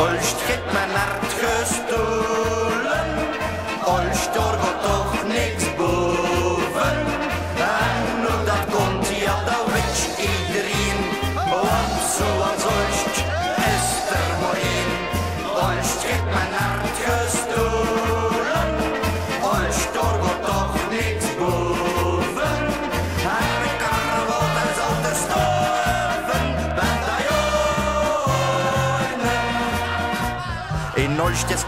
Olst heeft mijn hart gestolen. Olst gaat toch niks boven. En hoe dat komt, ja dat weet iedereen. Want zoals Olst In Olst is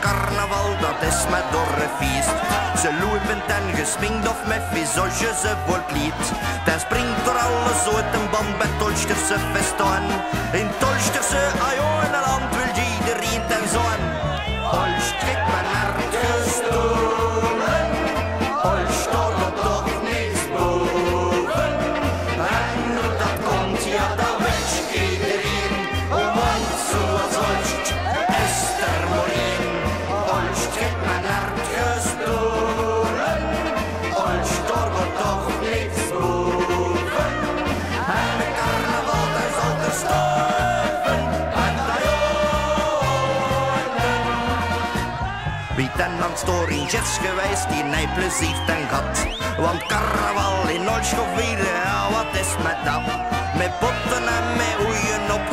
carnaval, dat is met dorre feest. Ze lopen en gesminkt of met visage ze wordt lied. Dan springt er alles uit een band bij Tolsterse festen. Wie ten aan storingjes geweest, die nee plezier ten gat. Want carnaval in Olschov ja wat is met dat? Met potten en met oeien op